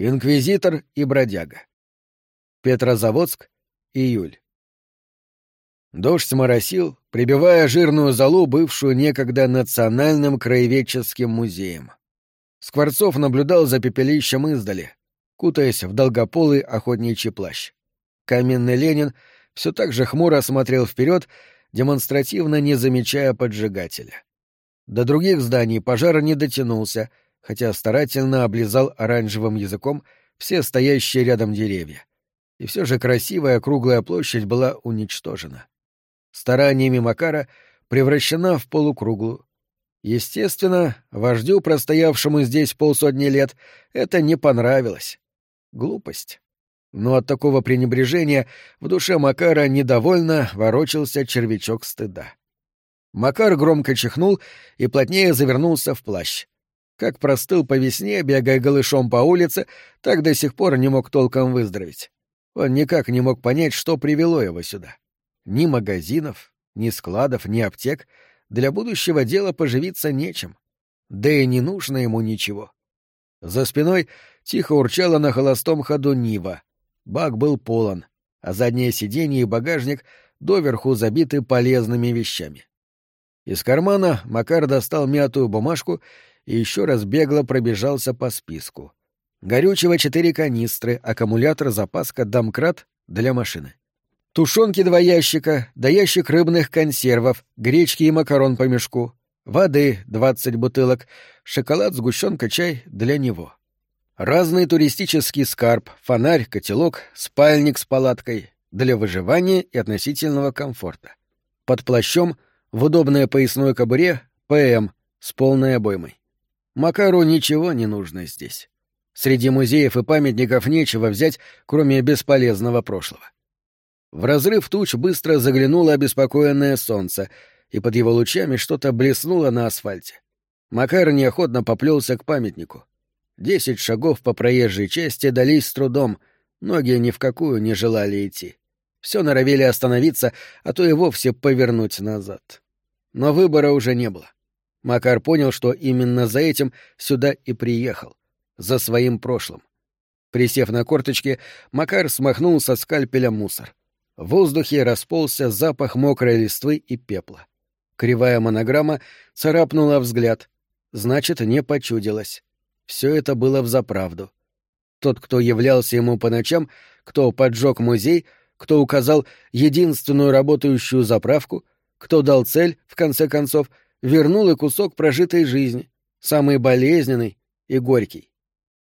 Инквизитор и бродяга. Петрозаводск, июль. Дождь моросил, прибивая жирную залу, бывшую некогда национальным краеведческим музеем. Скворцов наблюдал за пепелищем издали, кутаясь в долгополый охотничий плащ. Каменный Ленин все так же хмуро смотрел вперед, демонстративно не замечая поджигателя. До других зданий пожар не дотянулся — хотя старательно облизал оранжевым языком все стоящие рядом деревья. И все же красивая круглая площадь была уничтожена. Стараниями Макара превращена в полукруглую. Естественно, вождю, простоявшему здесь полсотни лет, это не понравилось. Глупость. Но от такого пренебрежения в душе Макара недовольно ворочался червячок стыда. Макар громко чихнул и плотнее завернулся в плащ. Как простыл по весне, бегая голышом по улице, так до сих пор не мог толком выздороветь. Он никак не мог понять, что привело его сюда. Ни магазинов, ни складов, ни аптек. Для будущего дела поживиться нечем. Да и не нужно ему ничего. За спиной тихо урчала на холостом ходу Нива. Бак был полон, а заднее сиденье и багажник доверху забиты полезными вещами. Из кармана Макар достал мятую бумажку и еще раз бегло пробежался по списку. Горючего четыре канистры, аккумулятор, запаска, домкрат для машины. Тушенки два ящика, да ящик рыбных консервов, гречки и макарон по мешку. Воды двадцать бутылок, шоколад, сгущенка, чай для него. Разный туристический скарб, фонарь, котелок, спальник с палаткой для выживания и относительного комфорта. Под плащом в удобной поясной кобуре ПМ с полной обоймой. Макару ничего не нужно здесь. Среди музеев и памятников нечего взять, кроме бесполезного прошлого. В разрыв туч быстро заглянуло обеспокоенное солнце, и под его лучами что-то блеснуло на асфальте. Макар неохотно поплелся к памятнику. Десять шагов по проезжей части дались с трудом, ноги ни в какую не желали идти. Все норовили остановиться, а то и вовсе повернуть назад. Но выбора уже не было. Макар понял, что именно за этим сюда и приехал. За своим прошлым. Присев на корточки, Макар смахнул со скальпеля мусор. В воздухе расползся запах мокрой листвы и пепла. Кривая монограмма царапнула взгляд. Значит, не почудилась. Все это было взаправду. Тот, кто являлся ему по ночам, кто поджег музей, кто указал единственную работающую заправку, кто дал цель, в конце концов — вернул и кусок прожитой жизни, самый болезненный и горький.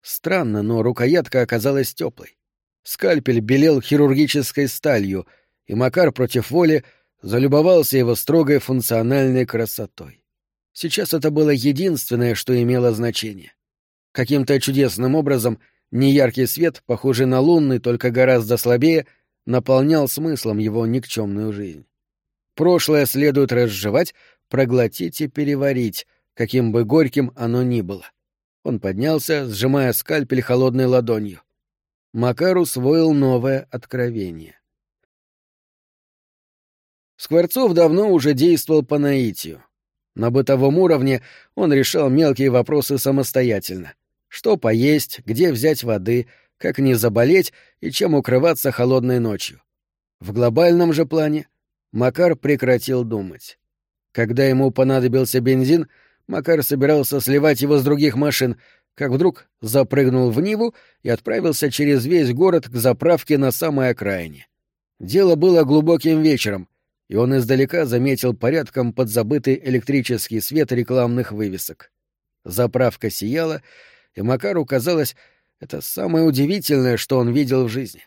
Странно, но рукоятка оказалась теплой. Скальпель белел хирургической сталью, и Макар против воли залюбовался его строгой функциональной красотой. Сейчас это было единственное, что имело значение. Каким-то чудесным образом неяркий свет, похожий на лунный, только гораздо слабее, наполнял смыслом его никчемную жизнь. Прошлое следует разжевать, проглотить и переварить, каким бы горьким оно ни было. Он поднялся, сжимая скальпель холодной ладонью. Макар усвоил новое откровение. Скворцов давно уже действовал по наитию. На бытовом уровне он решал мелкие вопросы самостоятельно. Что поесть, где взять воды, как не заболеть и чем укрываться холодной ночью. В глобальном же плане Макар прекратил думать. Когда ему понадобился бензин, Макар собирался сливать его с других машин, как вдруг запрыгнул в Ниву и отправился через весь город к заправке на самой окраине. Дело было глубоким вечером, и он издалека заметил порядком подзабытый электрический свет рекламных вывесок. Заправка сияла, и Макару казалось, это самое удивительное, что он видел в жизни.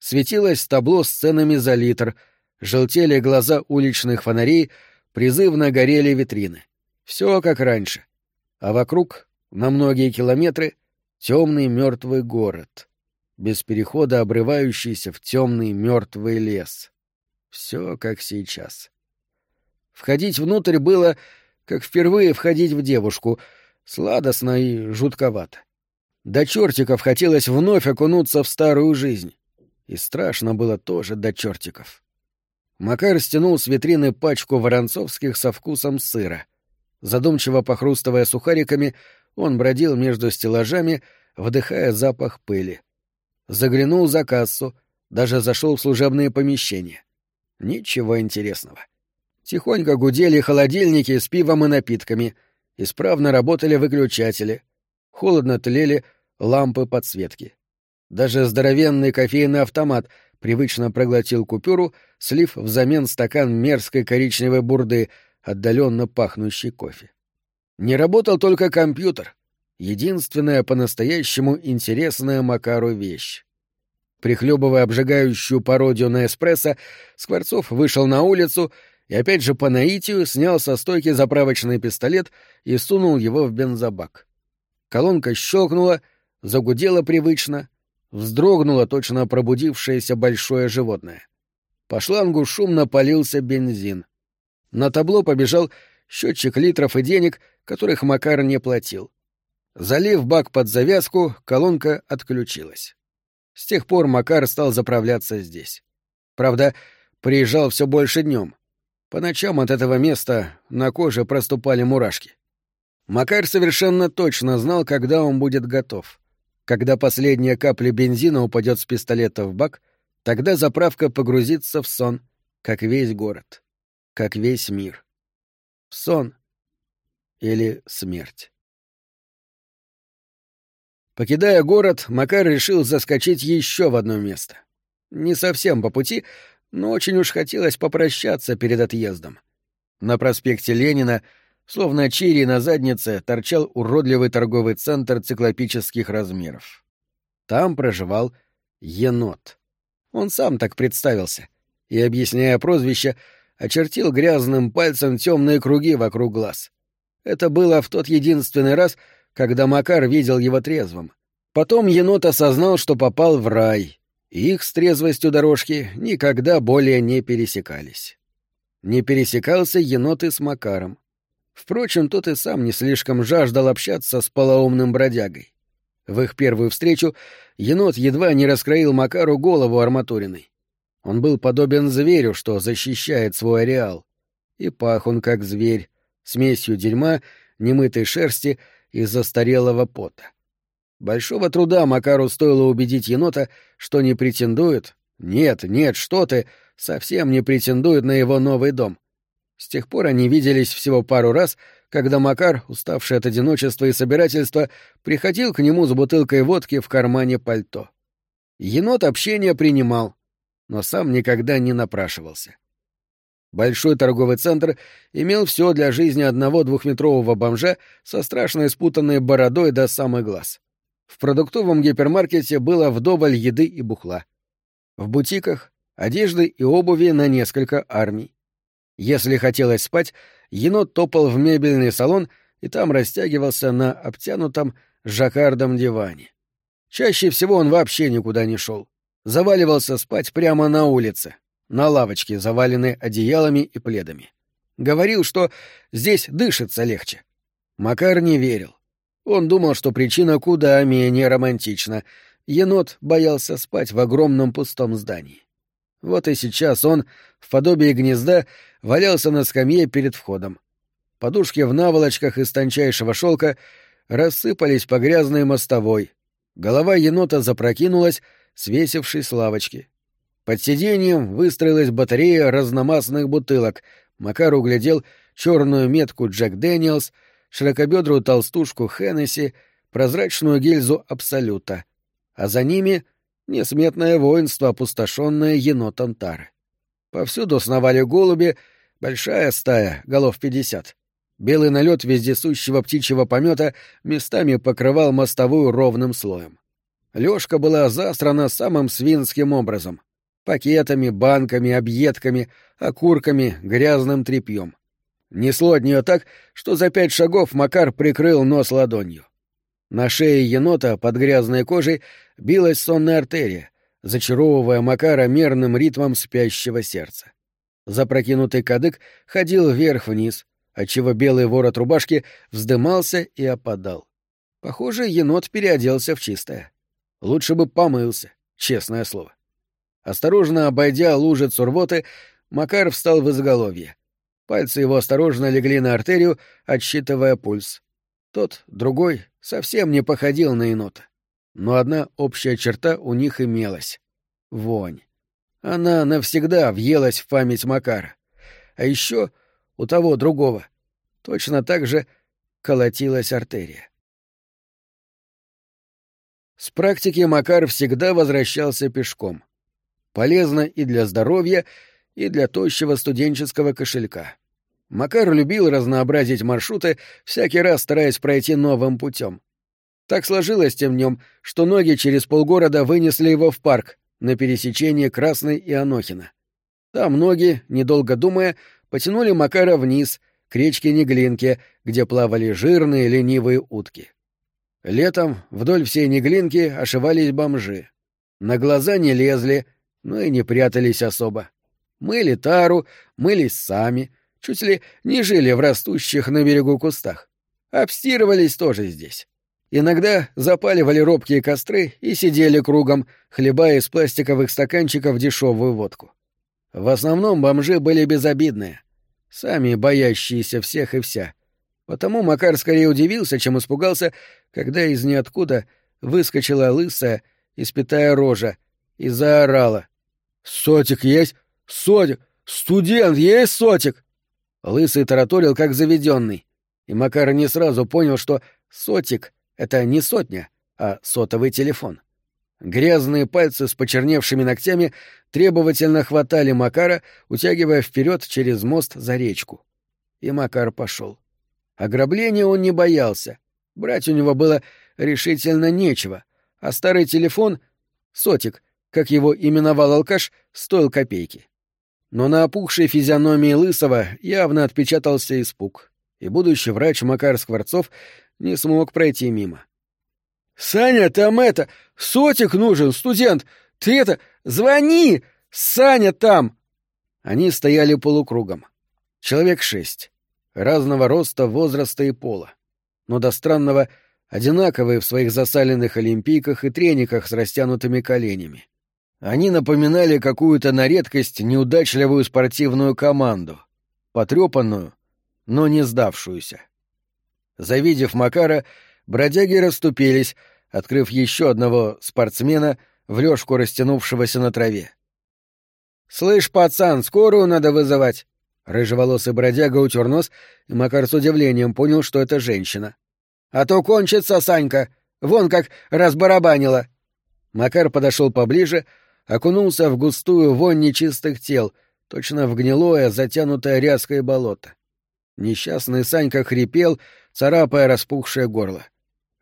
Светилось табло с ценами за литр, желтели глаза уличных фонарей — призывно горели витрины. Все как раньше. А вокруг, на многие километры, темный мертвый город, без перехода обрывающийся в темный мертвый лес. Все как сейчас. Входить внутрь было, как впервые входить в девушку, сладостно и жутковато. До чертиков хотелось вновь окунуться в старую жизнь. И страшно было тоже до чертиков. Макар стянул с витрины пачку воронцовских со вкусом сыра. Задумчиво похрустывая сухариками, он бродил между стеллажами, вдыхая запах пыли. Заглянул за кассу, даже зашел в служебные помещения. Ничего интересного. Тихонько гудели холодильники с пивом и напитками, исправно работали выключатели, холодно тлели лампы подсветки. Даже здоровенный кофейный автомат привычно проглотил купюру, слив взамен стакан мерзкой коричневой бурды, отдаленно пахнущий кофе. Не работал только компьютер, единственная по-настоящему интересная Макару вещь. Прихлебывая обжигающую пародию на эспрессо, Скворцов вышел на улицу и опять же по наитию снял со стойки заправочный пистолет и сунул его в бензобак. Колонка щелкнула, загудела привычно, вздрогнуло точно пробудившееся большое животное. По шлангу шумно полился бензин. На табло побежал счетчик литров и денег, которых Макар не платил. Залив бак под завязку, колонка отключилась. С тех пор Макар стал заправляться здесь. Правда, приезжал все больше днем. По ночам от этого места на коже проступали мурашки. Макар совершенно точно знал, когда он будет готов. Когда последняя капля бензина упадет с пистолета в бак, тогда заправка погрузится в сон, как весь город, как весь мир. Сон или смерть. Покидая город, Макар решил заскочить еще в одно место. Не совсем по пути, но очень уж хотелось попрощаться перед отъездом. На проспекте Ленина — Словно чири на заднице торчал уродливый торговый центр циклопических размеров. Там проживал енот. Он сам так представился и, объясняя прозвище, очертил грязным пальцем темные круги вокруг глаз. Это было в тот единственный раз, когда Макар видел его трезвым. Потом енот осознал, что попал в рай, и их с трезвостью дорожки никогда более не пересекались. Не пересекался енот и с Макаром. Впрочем, тот и сам не слишком жаждал общаться с полоумным бродягой. В их первую встречу енот едва не раскроил Макару голову арматуриной. Он был подобен зверю, что защищает свой ареал. И пах он как зверь, смесью дерьма, немытой шерсти и застарелого пота. Большого труда Макару стоило убедить енота, что не претендует, нет, нет, что ты, совсем не претендует на его новый дом. С тех пор они виделись всего пару раз, когда Макар, уставший от одиночества и собирательства, приходил к нему с бутылкой водки в кармане пальто. Енот общение принимал, но сам никогда не напрашивался. Большой торговый центр имел все для жизни одного двухметрового бомжа со страшной спутанной бородой до самых глаз. В продуктовом гипермаркете было вдоволь еды и бухла. В бутиках — одежды и обуви на несколько армий. Если хотелось спать, енот топал в мебельный салон и там растягивался на обтянутом жаккардом диване. Чаще всего он вообще никуда не шел. Заваливался спать прямо на улице, на лавочке, заваленной одеялами и пледами. Говорил, что здесь дышится легче. Макар не верил. Он думал, что причина куда менее романтична. Енот боялся спать в огромном пустом здании. Вот и сейчас он, в подобии гнезда, валялся на скамье перед входом. Подушки в наволочках из тончайшего шелка рассыпались по грязной мостовой. Голова енота запрокинулась, свесившись с лавочки. Под сиденьем выстроилась батарея разномастных бутылок. Макар углядел черную метку Джек Дэниелс, широкобедрую толстушку Хеннесси, прозрачную гильзу Абсолюта. А за ними — несметное воинство, опустошенное енотом Тары. Повсюду сновали голуби, большая стая, голов пятьдесят. Белый налет вездесущего птичьего помета местами покрывал мостовую ровным слоем. Лёшка была засрана самым свинским образом — пакетами, банками, объедками, окурками, грязным тряпьем. Несло от нее так, что за пять шагов Макар прикрыл нос ладонью. На шее енота под грязной кожей билась сонная артерия, зачаровывая Макара мерным ритмом спящего сердца. Запрокинутый кадык ходил вверх-вниз, отчего белый ворот рубашки вздымался и опадал. Похоже, енот переоделся в чистое. Лучше бы помылся, честное слово. Осторожно обойдя лужицу рвоты, Макар встал в изголовье. Пальцы его осторожно легли на артерию, отсчитывая пульс. Тот, другой, совсем не походил на енота. Но одна общая черта у них имелась — вонь. Она навсегда въелась в память Макара. А еще у того другого точно так же колотилась артерия. С практики Макар всегда возвращался пешком. Полезно и для здоровья, и для тощего студенческого кошелька. Макар любил разнообразить маршруты, всякий раз стараясь пройти новым путем. Так сложилось тем днем, что ноги через полгорода вынесли его в парк на пересечении Красной и Анохина. Там ноги, недолго думая, потянули Макара вниз, к речке Неглинке, где плавали жирные ленивые утки. Летом вдоль всей Неглинки ошивались бомжи. На глаза не лезли, но и не прятались особо. Мыли тару, мылись сами, чуть ли не жили в растущих на берегу кустах. Обстирывались тоже здесь. Иногда запаливали робкие костры и сидели кругом, хлебая из пластиковых стаканчиков дешевую водку. В основном бомжи были безобидные, сами боящиеся всех и вся. Потому Макар скорее удивился, чем испугался, когда из ниоткуда выскочила лысая, испятая рожа, и заорала. «Сотик есть? Сотик! Студент, есть сотик!» Лысый тараторил, как заведенный, и Макар не сразу понял, что сотик — это не сотня, а сотовый телефон. Грязные пальцы с почерневшими ногтями требовательно хватали Макара, утягивая вперед через мост за речку. И Макар пошел. Ограбления он не боялся. Брать у него было решительно нечего, а старый телефон — сотик, как его именовал алкаш, стоил копейки. Но на опухшей физиономии Лысого явно отпечатался испуг, и будущий врач Макар Скворцов не смог пройти мимо. — Саня, там это, сотик нужен, студент! Ты это, звони! Саня там! Они стояли полукругом. Человек шесть. Разного роста, возраста и пола. Но до странного одинаковые в своих засаленных олимпийках и трениках с растянутыми коленями. Они напоминали какую-то на редкость неудачливую спортивную команду, потрепанную, но не сдавшуюся. Завидев Макара, бродяги расступились, открыв еще одного спортсмена в лёжку растянувшегося на траве. «Слышь, пацан, скорую надо вызывать!» Рыжеволосый бродяга утер нос, и Макар с удивлением понял, что это женщина. «А то кончится, Санька! Вон как разбарабанила!» Макар подошел поближе, окунулся в густую вонь нечистых тел, точно в гнилое, затянутое ряской болото. Несчастный Санька хрипел, царапая распухшее горло.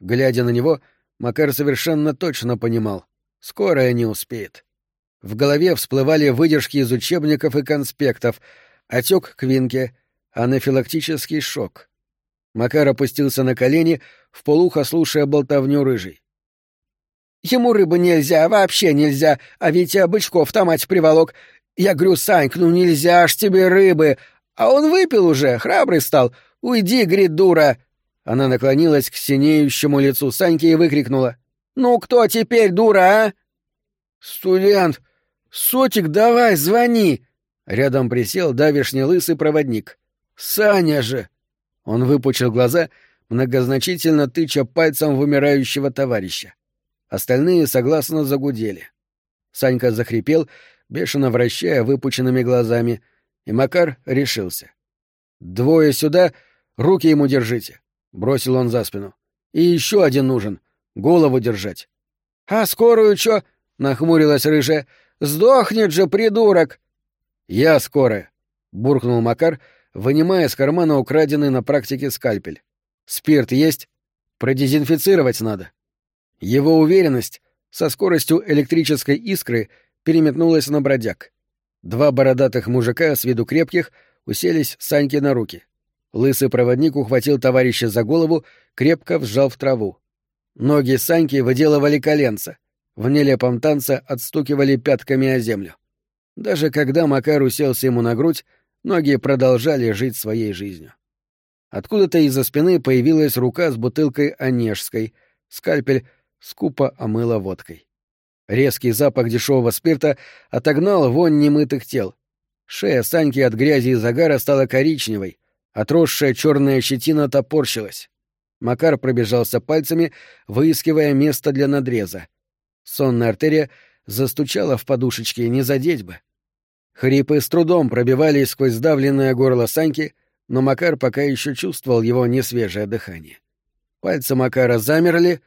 Глядя на него, Макар совершенно точно понимал — скоро не успеет. В голове всплывали выдержки из учебников и конспектов, отек квинки, анафилактический шок. Макар опустился на колени, вполуха слушая болтовню рыжий. Ему рыбы нельзя, вообще нельзя, а ведь бычков там мать приволок. Я говорю, Саньк, ну нельзя ж тебе рыбы. А он выпил уже, храбрый стал. Уйди, говорит, дура. Она наклонилась к синеющему лицу Саньки и выкрикнула. «Ну кто теперь дура, а?» «Студент! Сотик, давай, звони!» Рядом присел давишний лысый проводник. «Саня же!» Он выпучил глаза, многозначительно тыча пальцем в умирающего товарища. Остальные согласно загудели. Санька захрипел, бешено вращая выпученными глазами, и Макар решился. «Двое сюда, руки ему держите», — бросил он за спину. «И еще один нужен, голову держать». «А скорую чё?» — нахмурилась рыжая. «Сдохнет же, придурок!» «Я скорая», — буркнул Макар, вынимая из кармана украденный на практике скальпель. «Спирт есть? Продезинфицировать надо». Его уверенность со скоростью электрической искры переметнулась на бродяг. Два бородатых мужика с виду крепких уселись Саньке на руки. Лысый проводник ухватил товарища за голову, крепко вжал в траву. Ноги Саньки выделывали коленца, в нелепом танце отстукивали пятками о землю. Даже когда Макар уселся ему на грудь, ноги продолжали жить своей жизнью. Откуда-то из-за спины появилась рука с бутылкой онежской, скальпель скупо омыла водкой. Резкий запах дешевого спирта отогнал вонь немытых тел. Шея Саньки от грязи и загара стала коричневой, отросшая черная щетина топорщилась. Макар пробежался пальцами, выискивая место для надреза. Сонная артерия застучала в подушечке, не задеть бы. Хрипы с трудом пробивались сквозь сдавленное горло Саньки, но Макар пока еще чувствовал его несвежее дыхание. Пальцы Макара замерли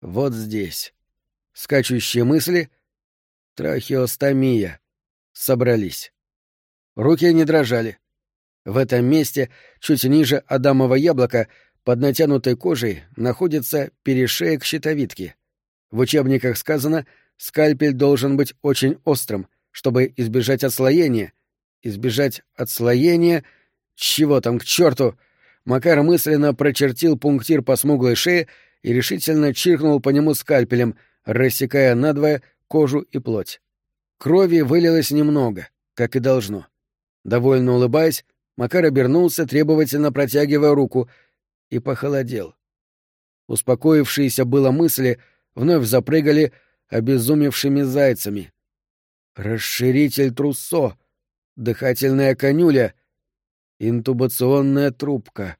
вот здесь. Скачущие мысли — трахеостомия — собрались. Руки не дрожали. В этом месте, чуть ниже Адамова яблока, под натянутой кожей находится перешеек щитовидки. В учебниках сказано, скальпель должен быть очень острым, чтобы избежать отслоения. Избежать отслоения... Чего там, к черту? Макар мысленно прочертил пунктир по смуглой шее и решительно чиркнул по нему скальпелем, рассекая надвое кожу и плоть. Крови вылилось немного, как и должно. Довольно улыбаясь, Макар обернулся, требовательно протягивая руку, и похолодел. Успокоившиеся было мысли вновь запрыгали обезумевшими зайцами. Расширитель трусо, дыхательная конюля, интубационная трубка.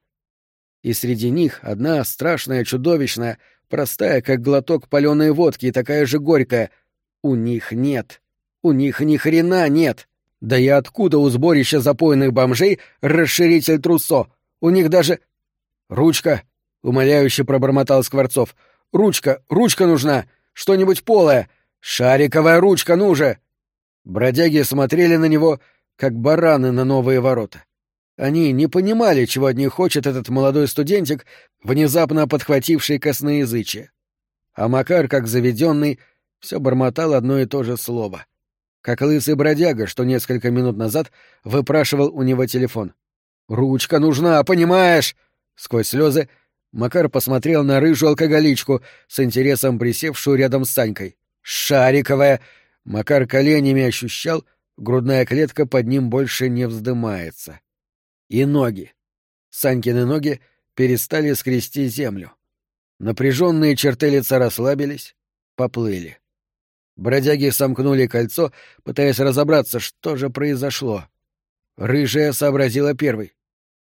И среди них одна страшная, чудовищная, простая, как глоток паленой водки, и такая же горькая. У них нет. У них ни хрена нет. Да и откуда у сборища запойных бомжей расширитель трусо? У них даже «Ручка!» — умоляюще пробормотал Скворцов. «Ручка! Ручка нужна! Что-нибудь полое! Шариковая ручка, ну же!» Бродяги смотрели на него, как бараны на новые ворота. Они не понимали, чего от них хочет этот молодой студентик, внезапно подхвативший косноязычие. А Макар, как заведенный, все бормотал одно и то же слово. Как лысый бродяга, что несколько минут назад выпрашивал у него телефон. «Ручка нужна, понимаешь?» Сквозь слезы Макар посмотрел на рыжую алкоголичку, с интересом присевшую рядом с Санькой. «Шариковая!» Макар коленями ощущал, грудная клетка под ним больше не вздымается. И ноги. Санькины ноги перестали скрести землю. Напряженные черты лица расслабились, поплыли. Бродяги сомкнули кольцо, пытаясь разобраться, что же произошло. Рыжая сообразила первой.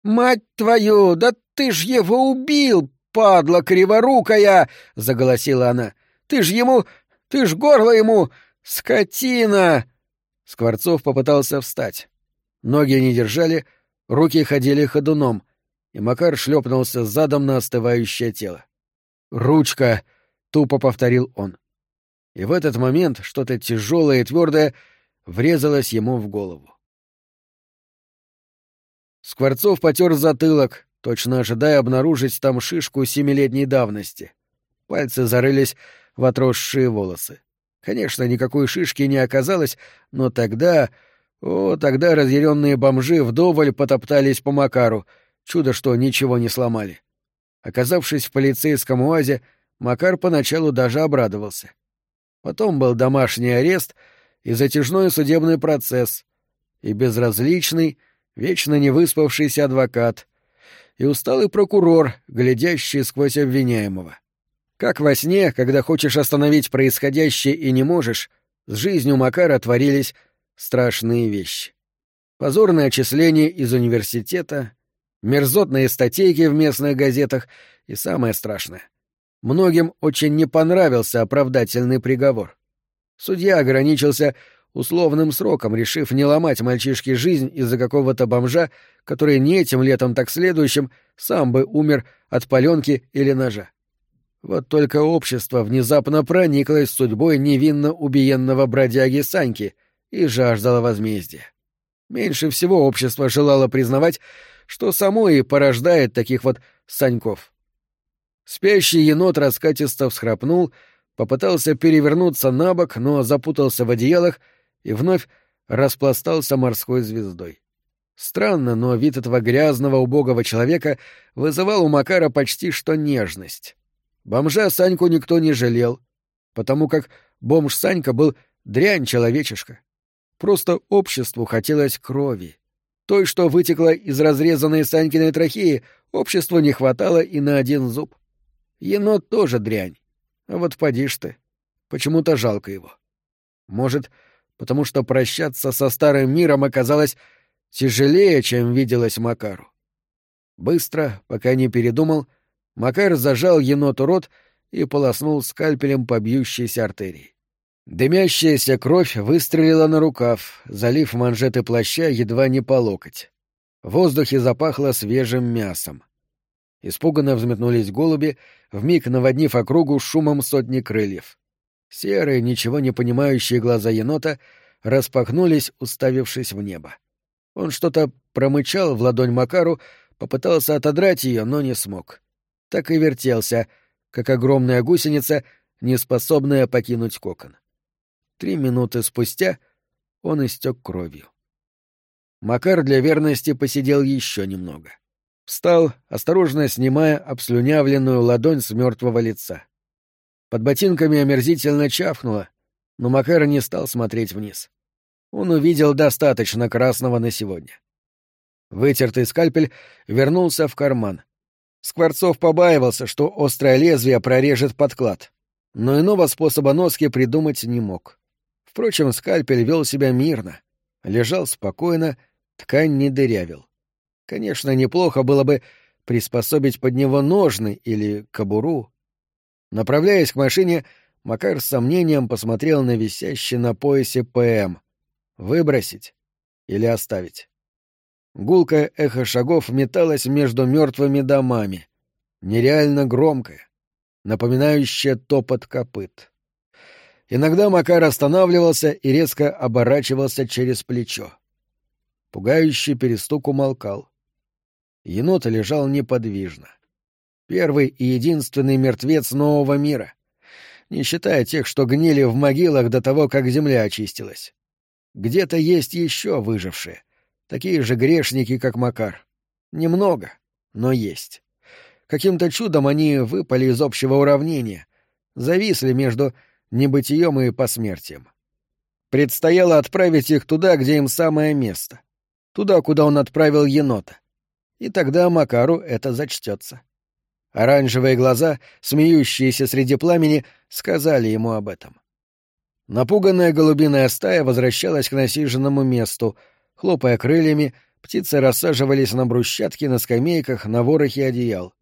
«Мать твою, да ты ж его убил, падла криворукая!» — заголосила она. «Ты ж ему... ты ж горло ему... скотина!» Скворцов попытался встать. Ноги не держали, руки ходили ходуном, и Макар шлепнулся задом на остывающее тело. «Ручка!» — тупо повторил он. И в этот момент что-то тяжелое и твердое врезалось ему в голову. Скворцов потер затылок, точно ожидая обнаружить там шишку семилетней давности. Пальцы зарылись в отросшие волосы. Конечно, никакой шишки не оказалось, но тогда... О, тогда разъяренные бомжи вдоволь потоптались по Макару. Чудо, что ничего не сломали. Оказавшись в полицейском УАЗе, Макар поначалу даже обрадовался. Потом был домашний арест и затяжной судебный процесс, и безразличный, вечно не выспавшийся адвокат и усталый прокурор, глядящий сквозь обвиняемого. Как во сне, когда хочешь остановить происходящее и не можешь, с жизнью Макара творились страшные вещи. Позорное отчисление из университета, мерзотные статейки в местных газетах и самое страшное. Многим очень не понравился оправдательный приговор. Судья ограничился условным сроком, решив не ломать мальчишке жизнь из-за какого-то бомжа, который не этим летом, так следующим сам бы умер от паленки или ножа. Вот только общество внезапно прониклось судьбой невинно убиенного бродяги Саньки и жаждало возмездия. Меньше всего общество желало признавать, что само и порождает таких вот Саньков. Спящий енот раскатисто всхрапнул, попытался перевернуться на бок, но запутался в одеялах и вновь распластался морской звездой. Странно, но вид этого грязного, убогого человека вызывал у Макара почти что нежность. Бомжа Саньку никто не жалел, потому как бомж Санька был дрянь человечешка. Просто обществу хотелось крови. Той, что вытекла из разрезанной Санькиной трахеи, обществу не хватало и на один зуб. Енот тоже дрянь. А вот поди ж ты. Почему-то жалко его. Может, потому что прощаться со старым миром оказалось тяжелее, чем виделось Макару. Быстро, пока не передумал, Макар зажал еноту рот и полоснул скальпелем по бьющейся артерии. Дымящаяся кровь выстрелила на рукав, залив манжеты плаща едва не по локоть. В воздухе запахло свежим мясом. Испуганно взметнулись голуби, вмиг наводнив округу шумом сотни крыльев. Серые, ничего не понимающие глаза енота распахнулись, уставившись в небо. Он что-то промычал в ладонь Макару, попытался отодрать ее, но не смог. Так и вертелся, как огромная гусеница, неспособная покинуть кокон. Три минуты спустя он истек кровью. Макар для верности посидел еще немного. Встал, осторожно снимая обслюнявленную ладонь с мертвого лица. Под ботинками омерзительно чавкнуло, но Макар не стал смотреть вниз. Он увидел достаточно красного на сегодня. Вытертый скальпель вернулся в карман. Скворцов побаивался, что острое лезвие прорежет подклад, но иного способа носки придумать не мог. Впрочем, скальпель вел себя мирно, лежал спокойно, ткань не дырявил. Конечно, неплохо было бы приспособить под него ножны или кобуру. Направляясь к машине, Макар с сомнением посмотрел на висящий на поясе ПМ. Выбросить или оставить? Гулкое эхо шагов металось между мертвыми домами, нереально громкое, напоминающее топот копыт. Иногда Макар останавливался и резко оборачивался через плечо. Пугающий перестук умолкал. Енот лежал неподвижно. Первый и единственный мертвец нового мира, не считая тех, что гнили в могилах до того, как земля очистилась. Где-то есть еще выжившие, такие же грешники, как Макар. Немного, но есть. Каким-то чудом они выпали из общего уравнения, зависли между небытием и посмертием. Предстояло отправить их туда, где им самое место. Туда, куда он отправил енота. И тогда Макару это зачтется. Оранжевые глаза, смеющиеся среди пламени, сказали ему об этом. Напуганная голубиная стая возвращалась к насиженному месту. Хлопая крыльями, птицы рассаживались на брусчатке, на скамейках, на ворохе одеял.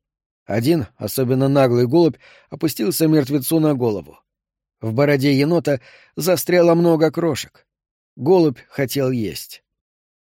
Один, особенно наглый голубь, опустился мертвецу на голову. В бороде енота застряло много крошек. Голубь хотел есть.